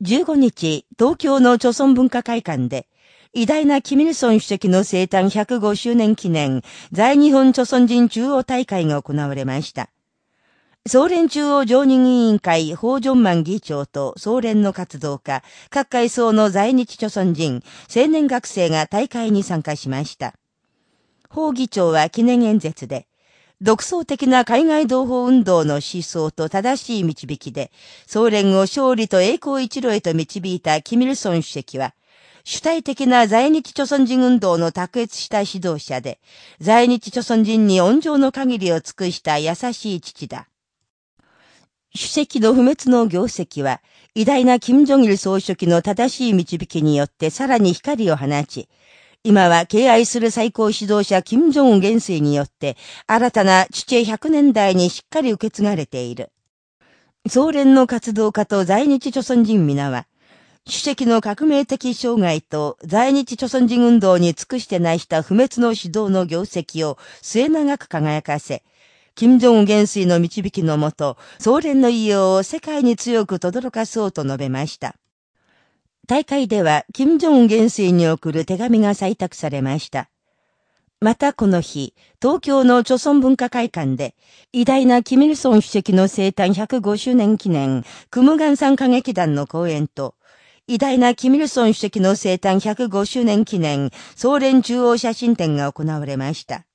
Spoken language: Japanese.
15日、東京の朝鮮文化会館で、偉大なキミルソン主席の生誕105周年記念、在日本朝鮮人中央大会が行われました。総連中央常任委員会、法ジョンマン議長と総連の活動家、各階層の在日朝鮮人、青年学生が大会に参加しました。法議長は記念演説で、独創的な海外同胞運動の思想と正しい導きで、総連を勝利と栄光一路へと導いたキミルソン主席は、主体的な在日朝鮮人運動の卓越した指導者で、在日朝鮮人に温情の限りを尽くした優しい父だ。主席の不滅の業績は、偉大な金正日総書記の正しい導きによってさらに光を放ち、今は敬愛する最高指導者金正恩元帥によって、新たな父へ100年代にしっかり受け継がれている。総連の活動家と在日朝鮮人皆は、主席の革命的障害と在日朝鮮人運動に尽くして内した不滅の指導の業績を末長く輝かせ、金正恩元帥の導きのもと、総連の異様を世界に強く轟かそうと述べました。大会では、金正恩元帥に送る手紙が採択されました。またこの日、東京の著村文化会館で、偉大なキミルソン主席の生誕105周年記念、クムガン山歌劇団の公演と、偉大なキミルソン主席の生誕105周年記念、総連中央写真展が行われました。